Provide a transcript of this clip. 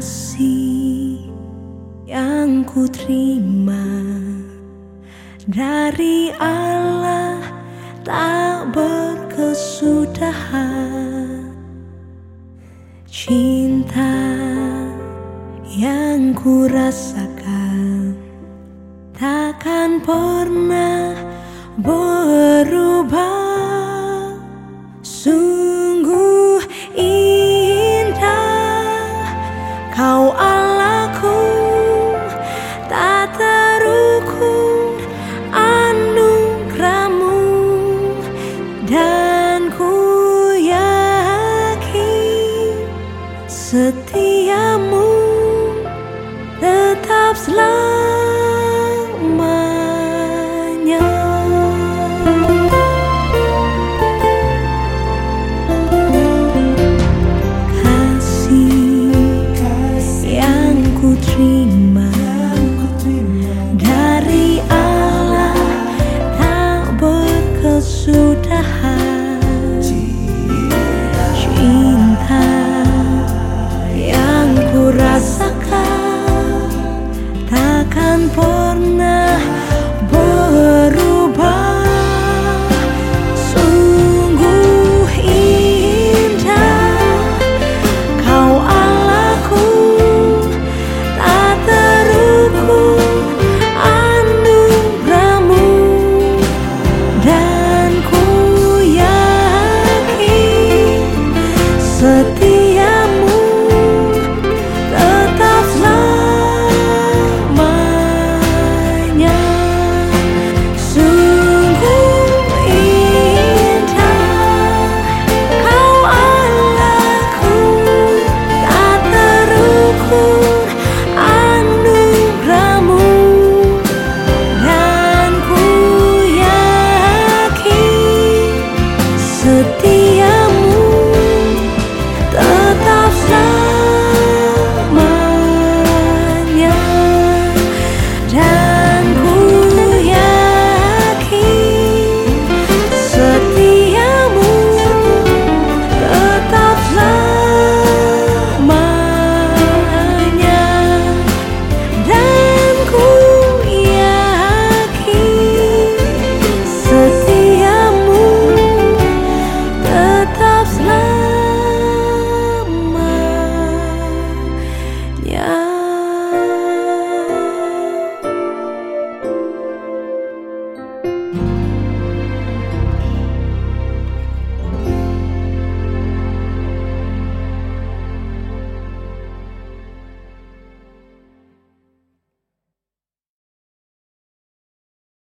kasih yang ku terima dari Allah tak berkesudahan cinta yang ku rasakan takkan pernah berubah. sudah love's love.